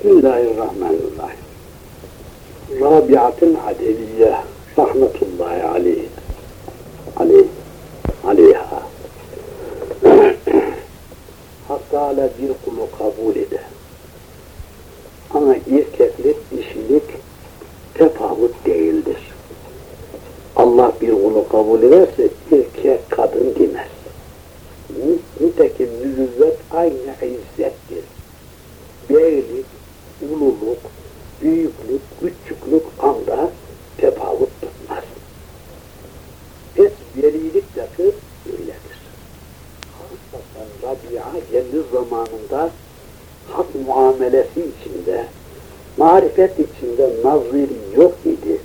Bismillahirrahmanirrahim. Rabiatın Adeviye rahmetullahi aleyh. Aleyh. Aleyha. Hatta bir kulu kabul eder. Ama erkeklik, dişilik tefavut değildir. Allah bir kulu kabul ederse erkek kadın demez. Nitekim nüzüvvet aynı izzettir. Beylik, ululuk, büyüklük, küçüklük anda tefavut tutmaz. Es velilik dahi öyledir. Hasaten Rabia kendi zamanında hak muamelesi içinde, marifet içinde naziri yok idi.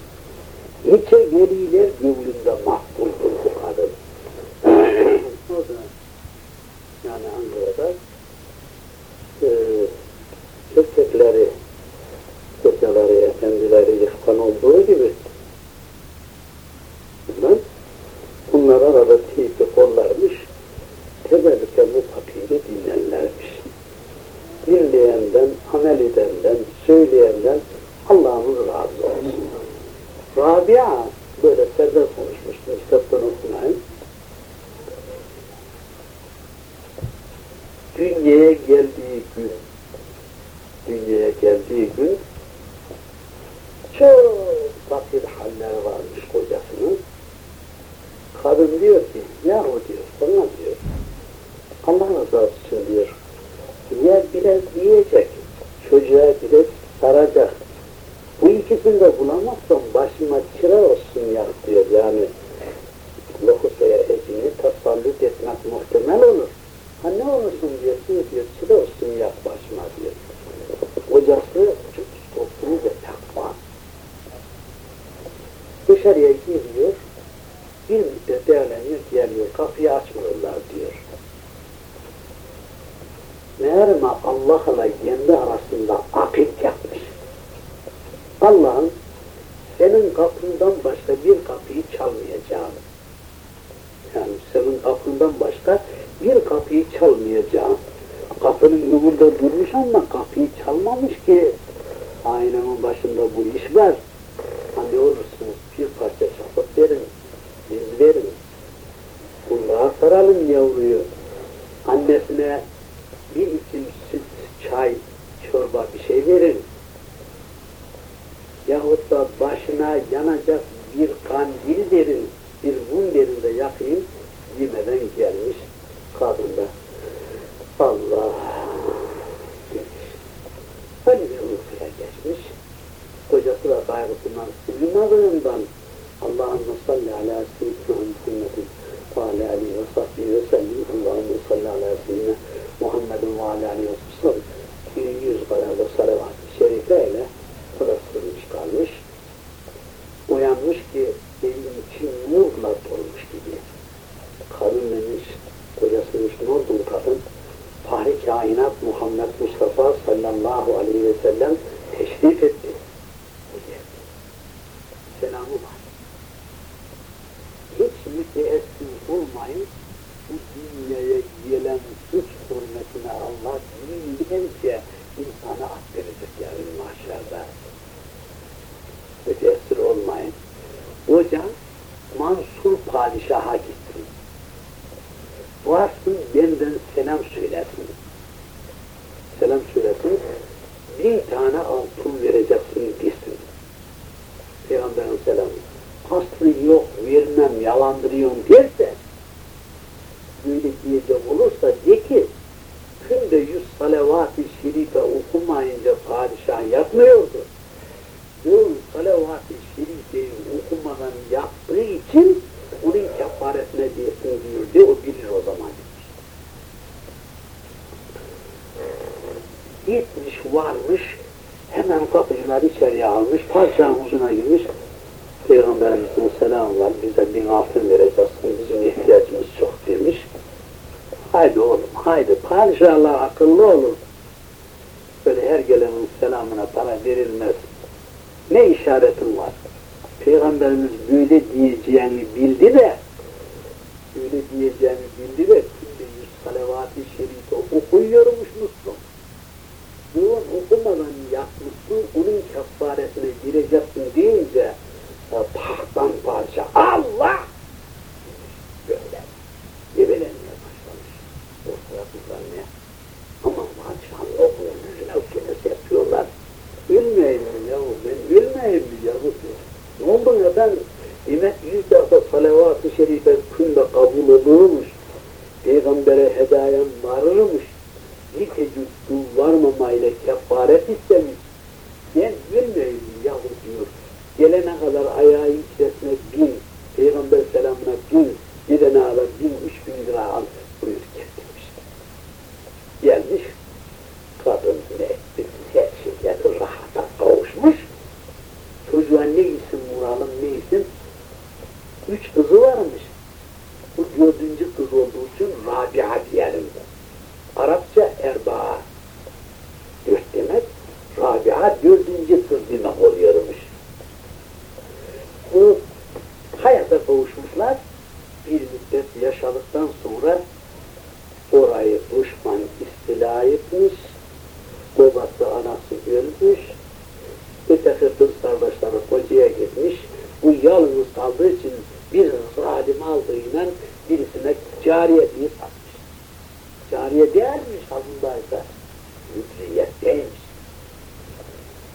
Nice veliler gönlünde mahvoldur bu kadın. o da yani Ankara'da bir kandil verin, bir mum verin de yakayım yemeden gelmiş kadında. Allah demiş. Böyle bir uykuya geçmiş. Kocası da kaygısından uyumadığından Allahümme salli ala seyyidina Muhammedin ve ala alihi ve sahbihi ve sellim Allahümme salli ala seyyidina Muhammedin ve ala alihi ve sellem the Böyle her gelenin selamına para verilmez. Ne işaretin var? Peygamberimiz böyle diyeceğini bildi de böyle diyeceğini bildi de şimdi yüz salavat-ı şerife okuyormuş Müslüm. yoğun okumadan yapmışsın, onun kefaretine gireceksin deyince e, parça Allah! Böyle gebelenmeye başlamış. O sırasında ne? Aman padişahın okuyor, yüzüne öfkelesi yapıyorlar. Ölmeyeyim mi yahu ben, ölmeyeyim mi yahu diyor. Oldu ya ben? Demek yüz defa salavat-ı şerife künde kabul olurmuş. Peygamber'e hedayen varırmış. Tecrüt varmamayla kefaret istemiş. Ben ölmeyeyim mi yahu diyor. Gelene kadar ayağı içerisine bin, Peygamber selamına bin, gidene kadar bin, üç bin lira al, buyur getirmiş. Gelmiş, kadın ne etti, her şeyleri rahata kavuşmuş. Çocuğa ne isim vuralım, ne isim? Üç kızı varmış. Bu dördüncü kız olduğu için Rabia diyelim. Arapça erbaa. Dört demek. Rabia dördüncü kız demek oluyormuş. Bu hayata kavuşmuşlar. Bir müddet yaşadıktan sonra orayı düşman istila etmiş. Babası anası ölmüş. Öteki kız kardeşleri kocaya gitmiş. Bu yalnız kaldığı için bir zalim aldığıyla birisine cariye diye satmış. Cariye değermiş aslındaysa. Hürriyet değilmiş.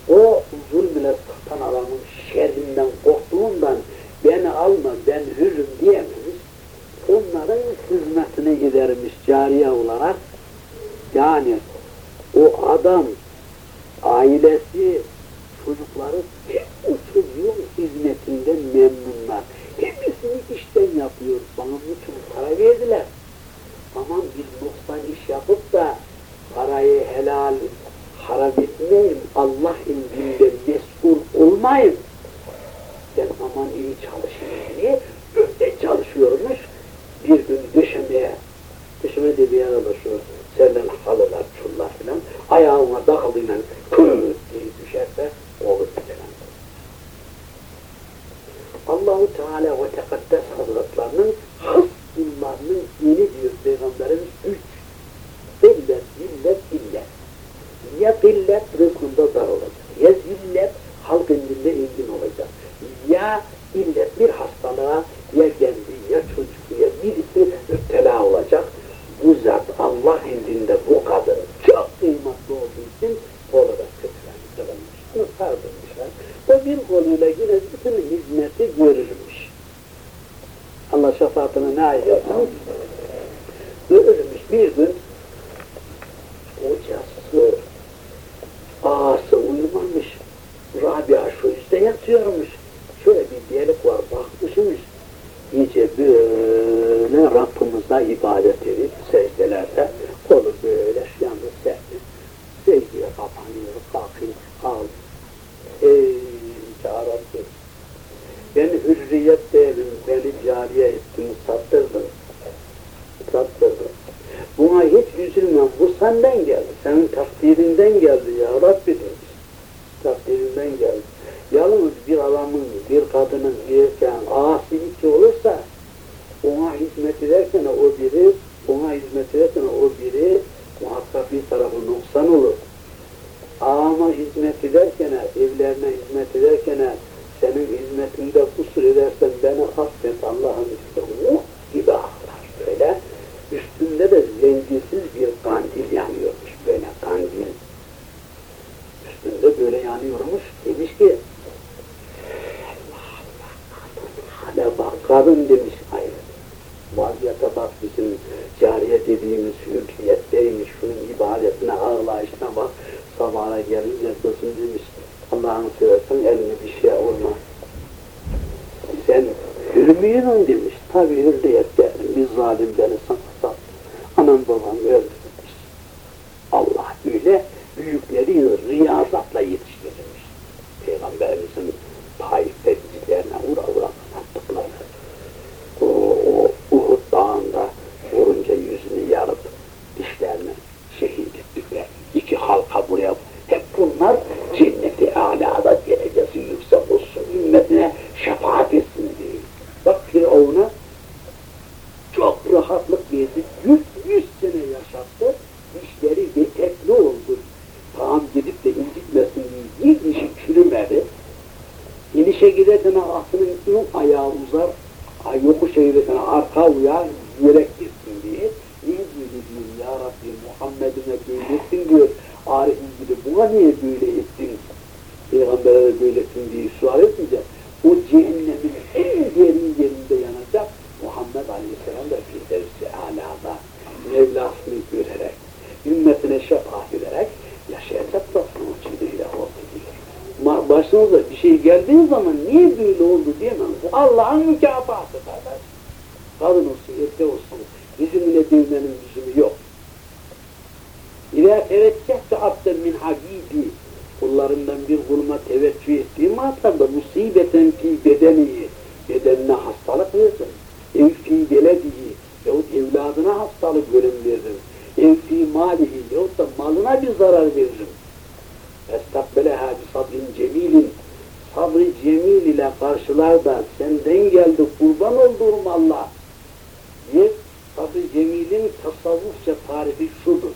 O zulmüne satan adamın şerrinden korktuğundan beni alma ben hürrüm diyememiş. Onların hizmetine gidermiş cariye olarak. Yani o adam ailesi, çocukları hep o çocuğun hizmetinden memnunlar. Hepsini işten yapıyor. Bana bütün para verdiler. Aman bir noksan iş yapıp da parayı helal harap etmeyin. Allah indinde mesul olmayın. Ben aman iyi çalışayım diye öyle çalışıyormuş. Bir gün döşemeye, döşeme dediği alışıyor. Senden halılar, çullar filan. Ayağına dağılıyla kırır diye düşerse olur filan. Allahu Teala ve Tekaddes Hazretlerinin has kullarının yeni diyor Peygamberimiz üç. Zillet, zillet, illet. Ya zillet rızkında dar olacak. Ya zillet halk indinde engin olacak. Ya illet bir hastalığa ya kendi ya çocuğu ya birisi müptela olacak. Bu zat Allah indinde bu kadın çok kıymetli olduğu için olarak kötülenmiş. Bunu sardırmışlar. O bir koluyla yine bütün hizmeti görülmüş. Allah şefaatine nail etsin. Görülmüş bir gün hocası, ağası uyumamış. Rabia şu üstte yatıyormuş. Şöyle bir delik var bakmışmış. İyice böyle Rabbimize ibadet edip secdelerde kolu böyle yalnız serdi. Secdeye kapanıyor, kalkıyor, al. Ey Rabbi, beni hürriyet değerim, beni cariye ettin, sattırdın. Sattırdın. Buna hiç üzülmem, bu senden geldi, senin geldi ya Rabbi demiş. Takdirinden geldi. Yalnız bir adamın, bir kadının, erkeğin ağası iki olursa ona hizmet ederken o biri, ona hizmet ederken o biri muhakkak bir tarafı noksan olur. Ağama hizmet ederken, evlerine hizmet ederken senin hizmetinde kusur edersen beni affet Allah'ın işte o gibi ağlar böyle. Üstünde de zencisiz bir kandil yanıyormuş böyle kandil. Yanıyormuş. Demiş ki Hale bak kadın demiş hayır. Vaziyete bak bizim cariye dediğimiz hürriyetteymiş. Şunun ibadetine ağlayışına bak. Sabahına gelince kızım demiş. Allah'ını seversen eline bir şey olma. Sen hür müydün demiş. Tabi hürriyet. Bir zalim beni sana sattı. Anam babam öldü demiş. Allah öyle büyükleri riyazatla yetiştirilmiş. Peygamberimizin Taif tepkilerine vura vura attıkları. O, o Uhud dağında vurunca yüzünü yarıp dişlerini şehit ettikler. İki halka buraya hep bunlar cenneti alada derecesi yüksek olsun ümmetine şefaat etsin diye. Bak Firavun'a çok rahatlık verdi. Yüz, yüz sene yaşattı. Dişleri yetekli oldu. Tamam eğretene atının ön ayağı uzar, ay yokuş eğretene arka uyar, yürek gitsin diye. Niye böyle diyor ya Rabbi Muhammed'ime böyle ettin diyor. Arif'in gibi buna niye böyle ettin? Peygamber'e de böyle ettin diye sual edince o cehennemin en derin yerinde yanacak Muhammed Aleyhisselam da Firdevs-i Ala'da Mevlasını görerek, ümmetine şefaat ederek yaşayacak da sonucuyla oldu diyor. Başınıza bir şey geldiği zaman niye böyle oldu diyemem. Bu Allah'ın mükafatı kardeş. Kadın olsun, erkek olsun. Yüzümüne değmenin lüzumu yok. İlâ teveccehte abden min habibi kullarından bir kuluma teveccüh ettiğim matamda musibeten fi bedenihi bedenine hastalık verdim. Ev fi beledihi yahut evladına hastalık verim verdim. Ev fi malihi yahut da malına bir zarar veririm. Estakbeleha bi sabrin cemilin sabrı cemil ile karşılar da senden geldi kurban olduğum Allah. Bir, sabrı cemilin tasavvufça tarifi şudur.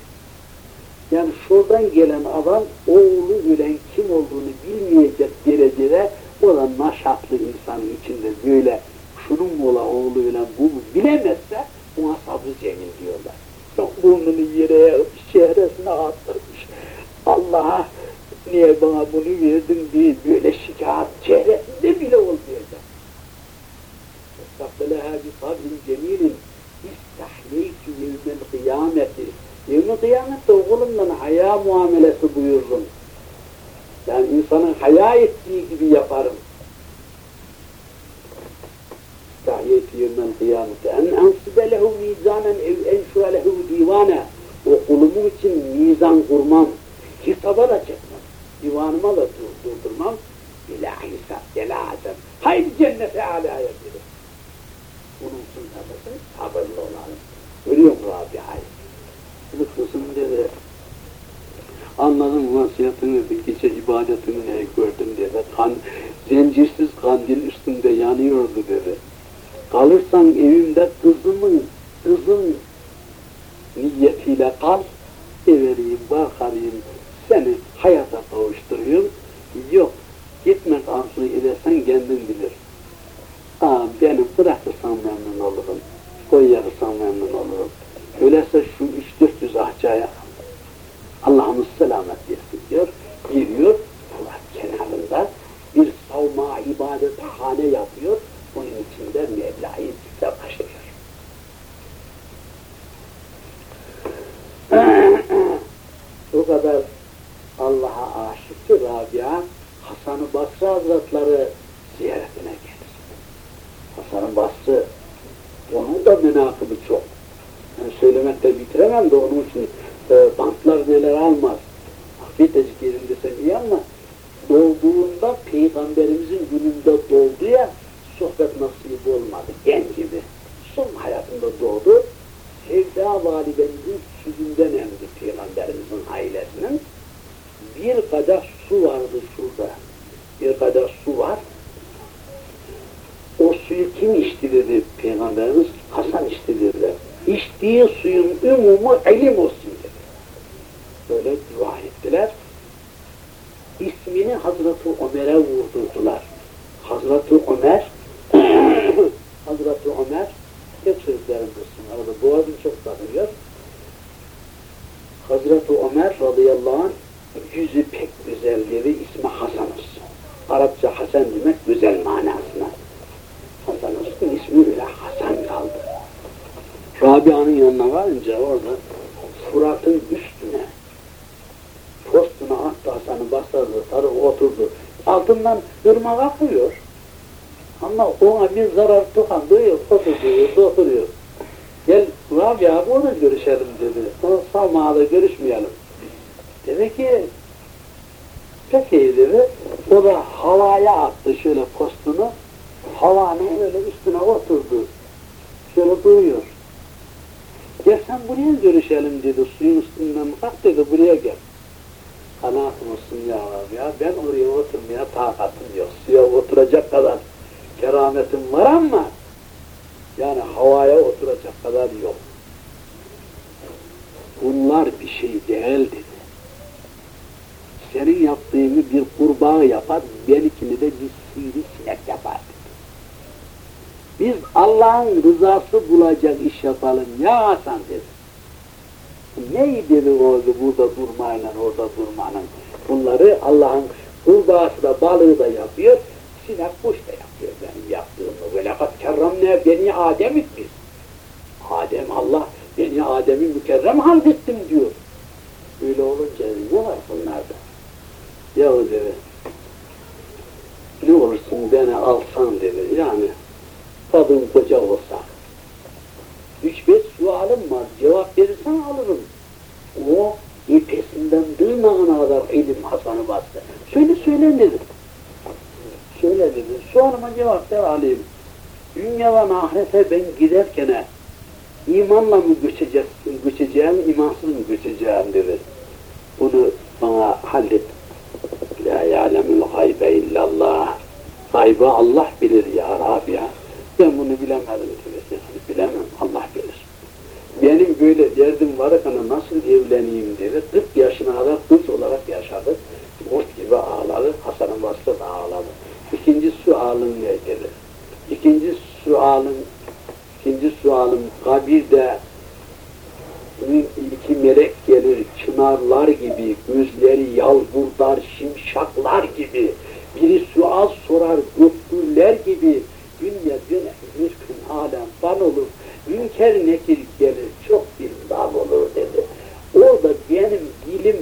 Yani şuradan gelen adam oğlu ölen kim olduğunu bilmeyecek derecede o da naşatlı insanın içinde böyle şunun ola oğlu ölen bu bilemezse ona sabrı cemil diyorlar. Çok burnunu yere şehresine attırmış. Allah'a niye bana bunu verdin diye böyle şikayet çehresinde bile olmayacak. Estağfirullah bi sabrin cemilin istahleytü yevmel kıyameti Yevmi kıyamette oğlumdan haya muamelesi buyururum. Yani insanın haya ettiği gibi yaparım. Tahiyyeti yevmel kıyamette. En ensibe lehu mizanen ev enşure lehu divane. O kulumun için mizan kurmam. Hitaba da çekmem. Divanıma da durdurmam. Bila hisap, bila azam. Haydi cennete alaya dedim. Bunun için tabi sabırlı olalım. Görüyor mu Rabia'yı? Lütfusun dedi. Anladım vasiyetini, gece ibadetini gördüm dedi. Kan, zencirsiz kandil üstünde yanıyordu dedi. Kalırsan evimde kızımın, kızım niyetiyle kal, evereyim, bakarayım, seni hayata kavuşturayım. Yok, gitmek arzu edersen kendin bilir. Aa, beni bırakırsan memnun olurum, koyarsan memnun olurum. Öyleyse şu üç dört yüz ahçaya Allah'ımız selamet versin diyor. Giriyor, Fırat kenarında bir savma ibadet hane yapıyor. Bunun içinde Mevla'yı zikre başlıyor. o kadar Allah'a aşık ki Rabia, Hasan-ı Basri Hazretleri ziyaretine gelir. Hasan-ı Basri, onun da münakıbı çok. Yani söylemekle bitiremem de onun için e, bantlar neler almaz. Hafifecik yerinde sen iyi ama doğduğunda Peygamberimizin gününde doğdu ya sohbet nasip olmadı. Genç gibi. Son hayatında doğdu. Sevda validemizin sütünden emdi Peygamberimizin ailesinin. Bir kadar su vardı şurada. Bir kadar su var. O suyu kim içti dedi Peygamberimiz? Hasan içti dediler. İçtiği suyun ümumu ilim olsun dedi. Böyle dua ettiler. İsmini Hazreti Ömer'e vurdurdular. Hazreti Ömer Hazreti Ömer hep sözlerim dursun. Arada boğazım çok takılıyor. Hazreti Ömer radıyallahu anh yüzü pek güzel dedi. ismi Hasan olsun. Arapça Hasan demek güzel manasına. Hasan olsun ismi bile Hasan kaldı. Rabia'nın yanına varınca orada Fırat'ın üstüne postuna attı Hasan'ı bastırdı, sarı oturdu. Altından ırmak akıyor. Ama ona bir zarar dokandığı oturuyor, oturuyor. Gel Rabia burada görüşelim dedi. O Salma'da görüşmeyelim. Dedi ki peki dedi. O da havaya attı şöyle postunu. Havanın öyle üstüne oturdu. Şöyle duruyor. Gel sen buraya görüşelim dedi. Suyun üstünden kalk dedi buraya gel. Kanaat olsun ya Rabbi ya. Ben oraya oturmaya takatım yok. Suya oturacak kadar kerametim var ama yani havaya oturacak kadar yok. Bunlar bir şey değil dedi. senin yaptığını bir kurbağa yapar, benimkini de bir sivrisinek yapar. Biz Allah'ın rızası bulacak iş yapalım ya Hasan dedi. Neydi dedi oldu burada durmayla orada durmanın. Bunları Allah'ın kurbağası da balığı da yapıyor, sinek kuş da yapıyor benim yaptığımı. Ve lekat kerremne beni Adem biz. Adem Allah beni Adem'i mükerrem hallettim diyor. Öyle olunca ne var bunlarda? Ya dedi, ne olursun beni alsan dedi. Yani kadın koca olsak. Üç beş sualım var, cevap verirsen alırım. O ipesinden dırnağına kadar ilim Hasan'ı bastı. Söyle söyle Söyle dedi. Soruma cevap ver alayım. Dünyadan ahirete ben giderken imanla mı göçeceğim, göçeceğim, imansız mı göçeceğim dedi. Bunu bana hallet. La ya'lemul gaybe illallah. Gaybı Allah bilir ya Rabbi ya. Ben bunu bilemedim dedi. Bilemem, Allah bilir. Benim böyle derdim var kana nasıl evleneyim dedi. 40 yaşına kadar kız olarak yaşadı. Kurt gibi ağladı. Hasan'ın da ağladı. İkinci ne dedi? İkinci sualın ikinci sualım kabirde iki melek gelir çınarlar gibi, gözleri yalburdar şimşaklar gibi, biri sual sorar göktürler gibi, dünya bir gün alem ban olur, münker nekir gelir, çok bir dal olur dedi. Orada benim dilim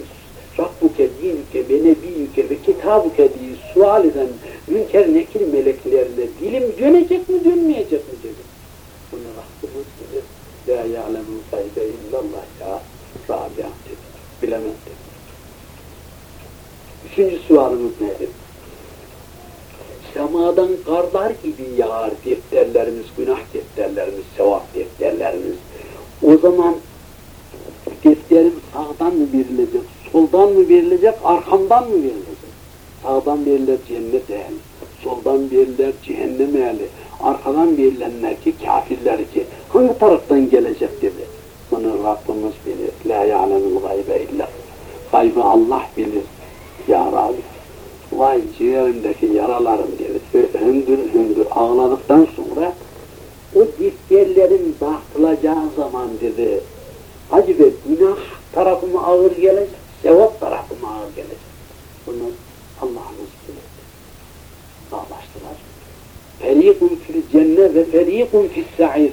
Rabbuke dinüke ve nebiyüke ve kitabuke diye sual eden münker nekir meleklerle dilim dönecek mi dönmeyecek mi dedi. Bunu Rabbimiz bilir. La ya'lemul gaybe illallah ya Rabia dedi. Bilemez dedi. Üçüncü sualımız nedir? Semadan karlar gibi yağar defterlerimiz, günah defterlerimiz, sevap defterlerimiz. O zaman defterim sağdan mı verilecek, soldan mı verilecek, arkamdan mı verilecek? Sağdan verilir cennet ehli, soldan verilir cehennem ehli, arkadan verilenler ki kafirler ki hangi taraftan gelecek dedi. Bunu Rabbimiz bilir. La ya'lemul gaybe illa. Gaybı Allah bilir. Ya Rabbi. Vay ciğerimdeki yaralarım dedi. Hüngür hüngür ağladıktan sonra o defterlerin dağıtılacağı zaman dedi. Hacı be günah tarafıma ağır gelecek, sevap tarafıma ağır gelecek. Bunu Allah'ımız bilir. Bağlaştılar. Ferikun fil cennet ve ferikun fil sa'ir.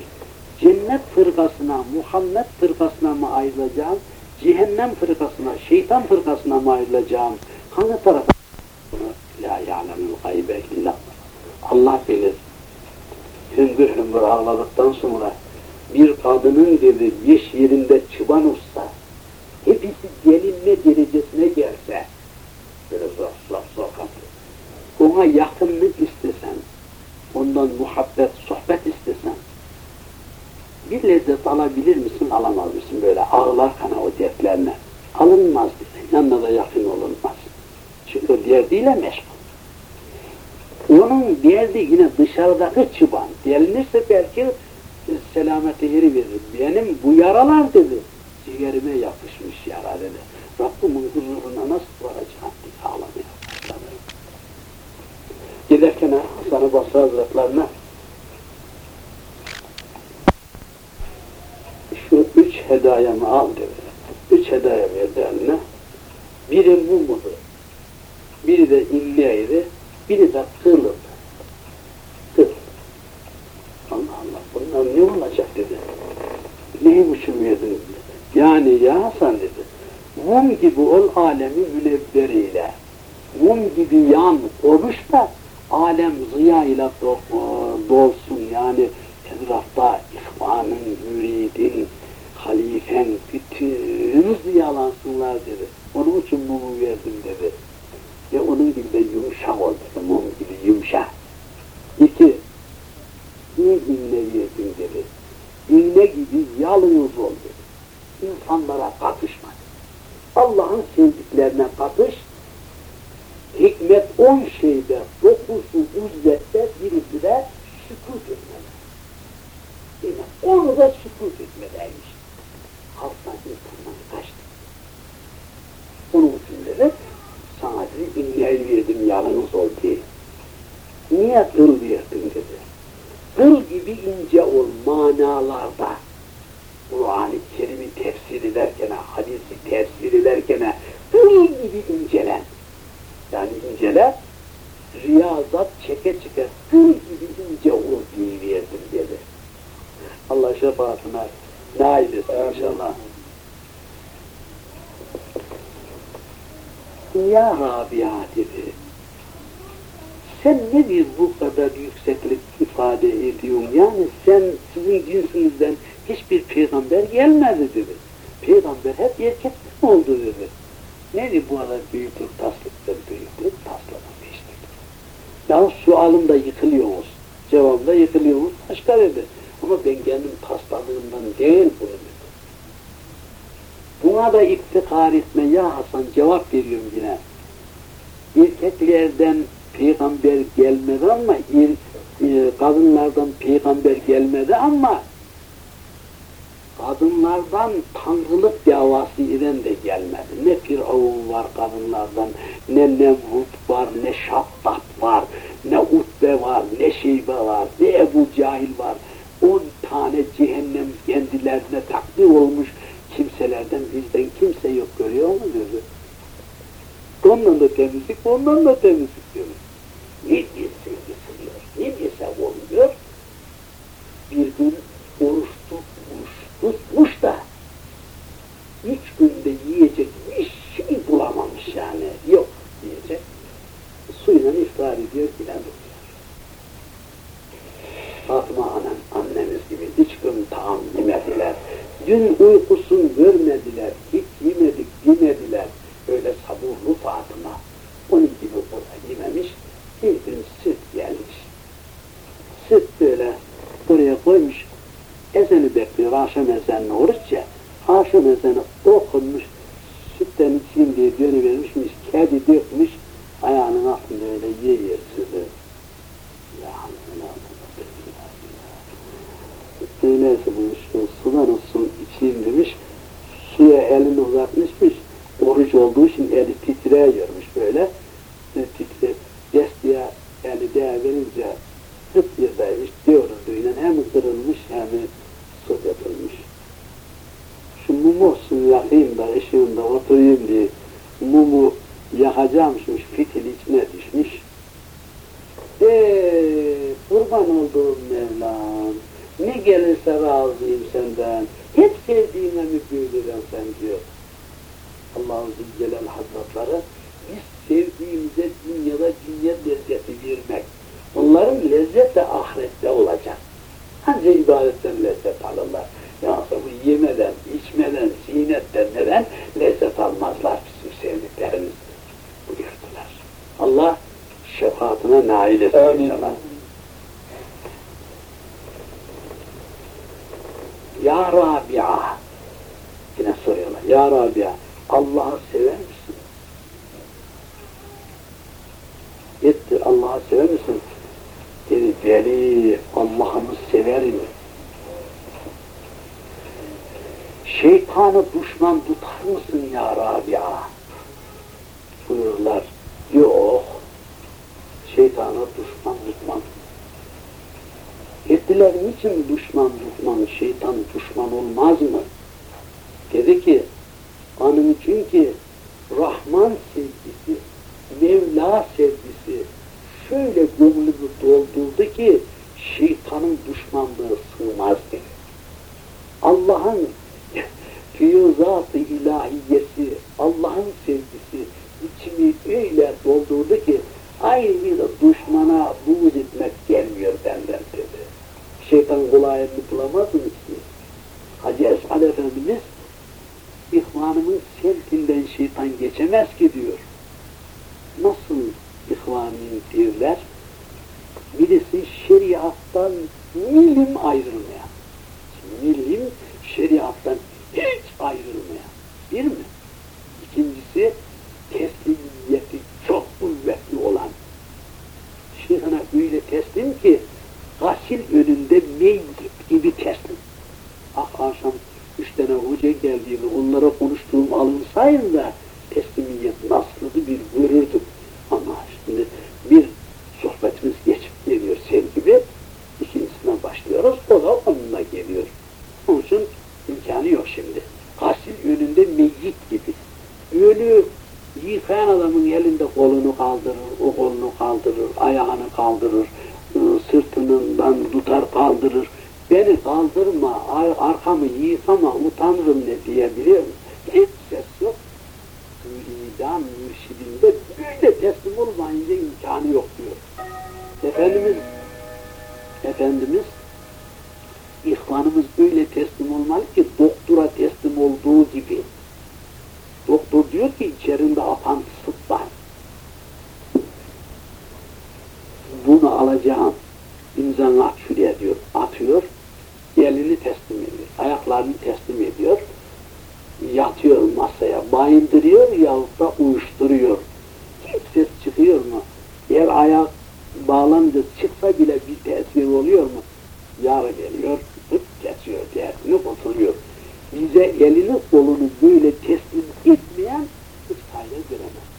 Cennet fırkasına, Muhammed fırkasına mı ayrılacağım? Cehennem fırkasına, şeytan fırkasına mı ayrılacağım? Hangi tarafa? La ya'lemul gaybe illallah. Allah bilir. Hüngür hüngür ağladıktan sonra bir kadının dedi beş yerinde çıban olsa, hepsi gelinme derecesine gelse, böyle zor zor zor kapıyor. Ona yakınlık istesen, ondan muhabbet, sohbet istesen, bir lezzet alabilir misin, alamaz mısın böyle ağlarken o dertlerine? Alınmaz bile, yanına da yakın olunmaz. Çünkü o derdiyle meşgul. Onun derdi yine dışarıdaki çıban. Delinirse belki selameti yeri verir. Benim bu yaralar dedi, ciğerime yapışmış yara dedi. Rabbimin huzuruna nasıl varacağım diye başladı. Giderken Hasan-ı Basra Hazretlerine şu üç hedayemi al dedi. Üç hedaya verdi eline. Biri mumudu, biri de illiyeydi, biri de kılırdı. Kıl. Allah Allah bunlar ne olacak dedi. Neyim için verdiniz dedi. Yani ya Hasan dedi. Mum gibi ol alemi münevveriyle. Mum gibi yan konuşma alem ziya ile dolsun yani etrafta ihvanın, müridin, halifen, bütün ziyalansınlar dedi. Onun için mumu verdim dedi. Ve onun gibi de yumuşak ol dedi, mum gibi yumuşak. İki, bir iğne verdim dedi. İğne gibi yalnız ol dedi. İnsanlara katışma. Allah'ın sevdiklerine katış, hikmet on şeyde, dokusu üzzette, birisi de sükut etmede. Yani onu da sükut etmedeymiş. Halktan insandan kaçtı. Onun için dedi, sizi inleyiverdim yalnız ol diye. Niye kıl verdin dedi. Kıl gibi ince ol manalarda. Kur'an-ı Kerim'i tefsir ederken, hadisi tefsir ederken kıl gibi incelen. Yani incele, riyazat çeke çeke kıl gibi ince ol diye verdim dedi. Allah şefaatine nail etsin inşallah. Ya Rabia dedi. Sen nedir bu kadar yükseklik ifade ediyorsun? Yani sen sizin cinsinizden hiçbir peygamber gelmedi dedi. Peygamber hep erkek mi oldu dedi. Nedir bu kadar büyüklük, taslıktır, büyüklük, taslama peştir. Ya sualımda yıkılıyoruz. Cevabımda yıkılıyoruz. Başka dedi. Ama ben kendim tasladığımdan değil bunu dedi. Buna da iftikar etme ya Hasan cevap veriyorum yine. Erkeklerden peygamber gelmedi ama er, e, kadınlardan peygamber gelmedi ama kadınlardan tanrılık davası eden de gelmedi. Ne Firavun var kadınlardan, ne Nemrut var, ne Şattat var, ne Utbe var, ne Şeybe var, ne Ebu Cahil var. On tane cehennem kendilerine takdir olmuş kimselerden bizden kimse yok görüyor mu diyor. Ondan da temizlik, ondan da temizlik diyor. Ne bilsin yıkılıyor, ne bilse olmuyor. Bir gün oruç tutmuş, tutmuş da üç günde yiyecek bir şey bulamamış yani. Yok diyecek. Suyla iftar ediyor, filan tutuyor. Fatma anan, annemiz gibi hiç gün taam yemediler. Dün uykusunu görmediler, Yakayım da ışığında oturayım diye mumu yakacağımışmış. Fitil içine düşmüş. Eee kurban olduğum Mevlam. Ne gelirse razıyım senden. Hep sevdiğime mi büyülürüm sen diyor. Allah-u Zülcelal Hazretleri biz sevdiğimize dünyada dünya lezzeti vermek. Onların lezzeti ahirette olacak. Ancak ibadetten lezzet alırlar. Bu yemeden, içmeden, zinetten neden lezzet almazlar bizim sevdiklerimiz buyurdular. Allah şefaatine nail etsin inşallah. Ya Rabia yine soruyorlar. Ya Rabia Allah'ı sever misin? Etti Allah'ı sever misin? Dedi beni Allah'ımı severim. Şeytanı düşman tutar mısın ya Rabia? Buyururlar. Yok. Şeytanı düşman tutmam. Ettiler niçin düşman düşman, şeytan düşman olmaz mı? Dedi ki, onun çünkü Rahman sevgisi, Mevla sevgisi şöyle gönlümü doldurdu ki şeytanın düşmanlığı sığmaz dedi. Allah'ın füyuzat-ı ilahiyesi, Allah'ın sevgisi içimi öyle doldurdu ki aynı düşmana buğz etmek gelmiyor benden dedi. Şeytan kolayını bulamaz mı ki? Hacı Esad Efendimiz ihvanımın semtinden şeytan geçemez ki diyor. Nasıl ihvanın diyorlar? Birisi şeriattan milim ayrılmayan. Milim şeriattan hiç ayrılmayan. Bir mi? İdam mürşidinde böyle teslim olmayınca imkanı yok diyor. Efendimiz, Efendimiz, ihvanımız öyle teslim olmalı ki doktora teslim olduğu gibi. Doktor diyor ki içerimde apantısıt var. Bunu alacağım. İmzanı at şuraya diyor. Atıyor. Elini teslim ediyor. Ayaklarını teslim ediyor. Yatıyor masaya. Bayındırıyor yahut da uyuşturuyor. Hiç ses çıkıyor mu? Eğer ayak bağlanınca çıksa bile bir tesir oluyor mu? Yar geliyor, hıp kesiyor, tersini kurtuluyor. Bize elini kolunu böyle teslim etmeyen hiç fayda göremez.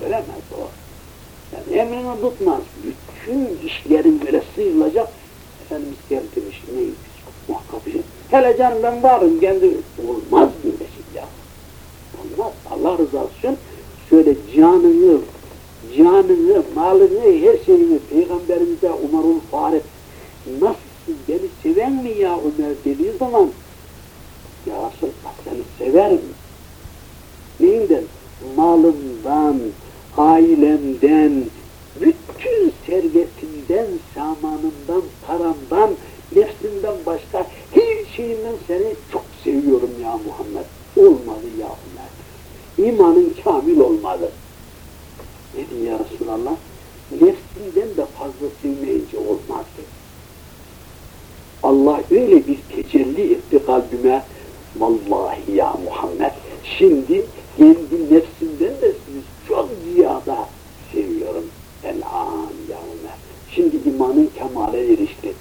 Göremez, o. Yani emrini tutmaz. Bütün işlerin böyle sıyrılacak. Efendimiz gel demiş, neymiş? Muhakkak bir şey. Hele canım ben varım, kendi olmaz böyle şey ya. Olmaz. Rızası için şöyle canını, canını, malını, her şeyini Peygamberimize Umarul Farik nasıl beni seven mi ya Ömer dediği zaman ya Resulallah seni severim. Neyinden? Malımdan, ailemden, bütün servetimden, samanımdan, paramdan, nefsimden başka her şeyimden seni çok seviyorum ya Muhammed. Olmalı ya Ömer. İmanın kamil olmalı. Diyor ya Resulallah? Nefsinden de fazla sevmeyince olmaz dedi. Allah öyle bir tecelli etti kalbime. Vallahi ya Muhammed. Şimdi kendi nefsimden de sizi çok ziyada seviyorum. El'an ya Ömer. Şimdi imanın kemale erişti.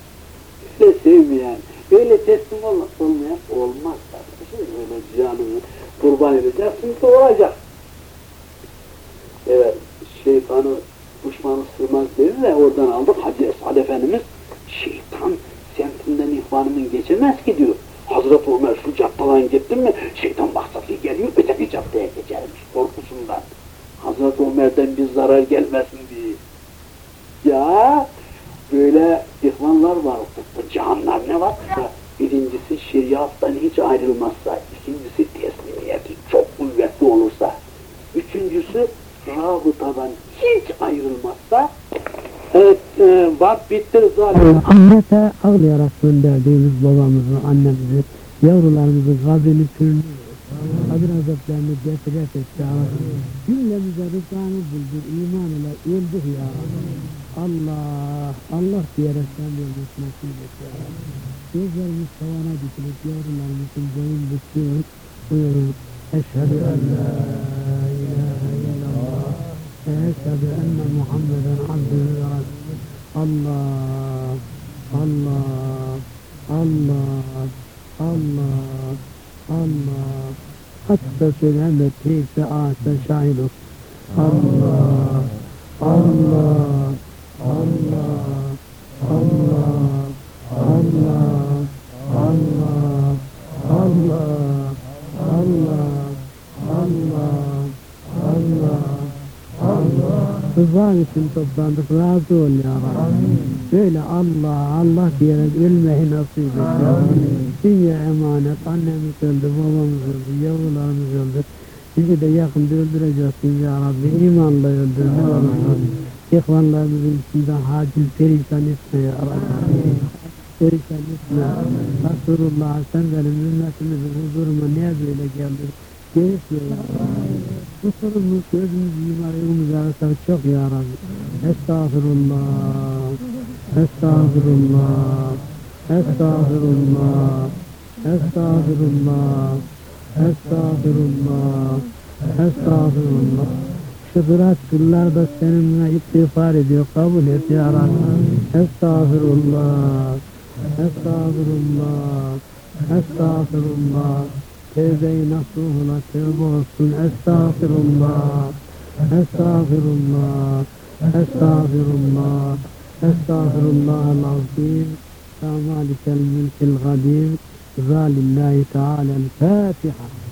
Öyle sevmeyen, öyle teslim ol olmayan olmaz kardeşim. Öyle canını kurban edeceksin ki olacak. Evet, şeytanı düşmanı sığmaz dedi de oradan aldık. Hacı Esad Efendimiz şeytan semtinden ihvanımın geçemez ki diyor. Hazreti Ömer şu caddeden gittin mi şeytan maksatlı geliyor öteki caddeye geçermiş korkusundan. Hazreti Ömer'den bir zarar gelmesin diye. Ya böyle ihvanlar var. Cihanlar ne var? Birincisi şeriattan hiç ayrılmazsa, ikincisi kuvvetli olursa, üçüncüsü rabıtadan hiç ayrılmazsa, evet, e, vakt bitti zaten. Ahirete ağlayarak gönderdiğimiz babamızı, annemizi, yavrularımızın kabrini pürünü, kabir azaplarını defret et ya Rabbi. Cümlemize rızanı buldur, iman ile öldür ya Rabbi. Allah, Allah diyerek sen vermek nasip et ya Rabbi. Gözlerimiz tavana dikilip yavrularımızın boyun büküyor. Buyurun. Eşhedü en la ilahe illallah ve eşhedü enne Muhammeden abdühü ve. Allah, Allah, Allah, Allah, Allah. Hatta söylen ve teyze ağaçta şahit. Allah, Allah, Allah, Allah, Allah, Allah, Allah, Allah. Rızan için toplandık, razı ol ya Rabbi. Böyle Allah, Allah diyerek ölmeyi nasip et ya Rabbi. Dünya emanet, annemiz öldü, babamız öldü, yavrularımız öldü. Bizi de yakında öldüreceksin ya Rabbi. İmanla öldür ne olursun. İhvanlarımızın içinden haciz perişan etme ya Rabbi. Perişan etme. Resulullah sen benim ümmetimizin huzuruma niye böyle geldin? Gerek ya Rabbi kusurumuz, gözümüz, yumarımız arasında çok ya Rabbi. Estağfirullah, estağfirullah, estağfirullah, estağfirullah, estağfirullah, estağfirullah. Şu da seninle istiğfar ediyor, kabul et ya Rabbi. Estağfirullah, estağfirullah, estağfirullah. Tevbe-i nasuhuna tevbe olsun. Estağfirullah. Estağfirullah. Estağfirullah. Estağfirullah el-azim. Ya malikel mülkil gadir. Zalillahi Teala'l Fatiha.